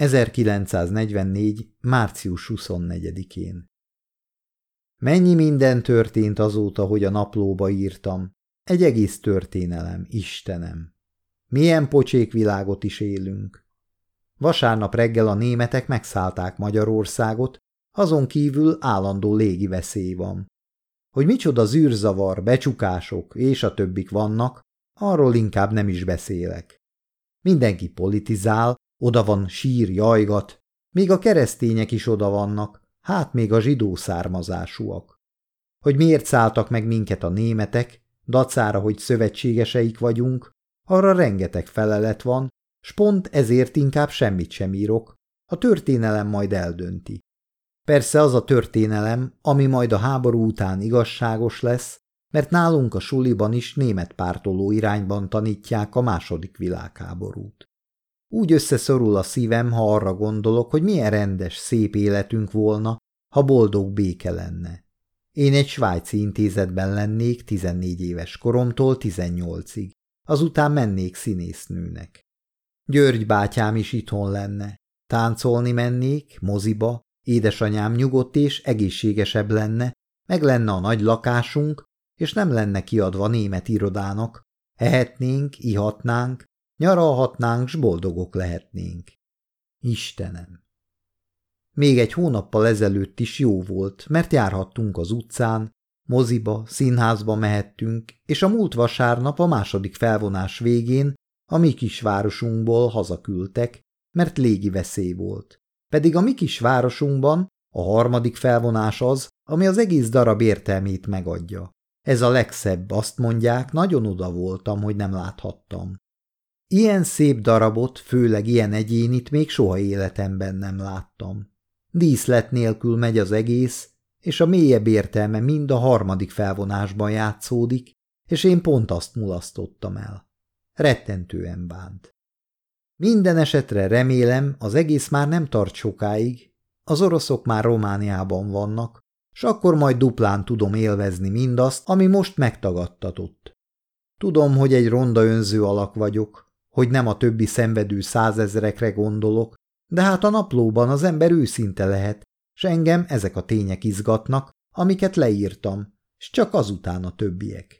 1944. március 24-én Mennyi minden történt azóta, hogy a naplóba írtam. Egy egész történelem, Istenem. Milyen pocsék világot is élünk. Vasárnap reggel a németek megszállták Magyarországot, azon kívül állandó légi veszély van. Hogy micsoda zűrzavar, becsukások és a többik vannak, arról inkább nem is beszélek. Mindenki politizál, oda van sír, jajgat, még a keresztények is oda vannak, hát még a zsidó származásúak. Hogy miért szálltak meg minket a németek, dacára, hogy szövetségeseik vagyunk, arra rengeteg felelet van, s pont ezért inkább semmit sem írok, a történelem majd eldönti. Persze az a történelem, ami majd a háború után igazságos lesz, mert nálunk a suliban is német pártoló irányban tanítják a második világháborút. Úgy összeszorul a szívem, ha arra gondolok, hogy milyen rendes, szép életünk volna, ha boldog béke lenne. Én egy svájci intézetben lennék 14 éves koromtól 18-ig, azután mennék színésznőnek. György bátyám is itthon lenne. Táncolni mennék, moziba, édesanyám nyugodt és egészségesebb lenne, meg lenne a nagy lakásunk, és nem lenne kiadva német irodának. Ehetnénk, ihatnánk, nyaralhatnánk, s boldogok lehetnénk. Istenem! Még egy hónappal ezelőtt is jó volt, mert járhattunk az utcán, moziba, színházba mehettünk, és a múlt vasárnap a második felvonás végén a mi kisvárosunkból hazaküldtek, mert légi veszély volt. Pedig a mi kisvárosunkban a harmadik felvonás az, ami az egész darab értelmét megadja. Ez a legszebb, azt mondják, nagyon oda voltam, hogy nem láthattam. Ilyen szép darabot, főleg ilyen egyénit még soha életemben nem láttam. Díszlet nélkül megy az egész, és a mélyebb értelme mind a harmadik felvonásban játszódik, és én pont azt mulasztottam el. Rettentően bánt. Minden esetre remélem, az egész már nem tart sokáig, az oroszok már Romániában vannak, s akkor majd duplán tudom élvezni mindazt, ami most megtagadtatott. Tudom, hogy egy ronda önző alak vagyok, hogy nem a többi szenvedő százezrekre gondolok, de hát a naplóban az ember őszinte lehet, s engem ezek a tények izgatnak, amiket leírtam, s csak azután a többiek.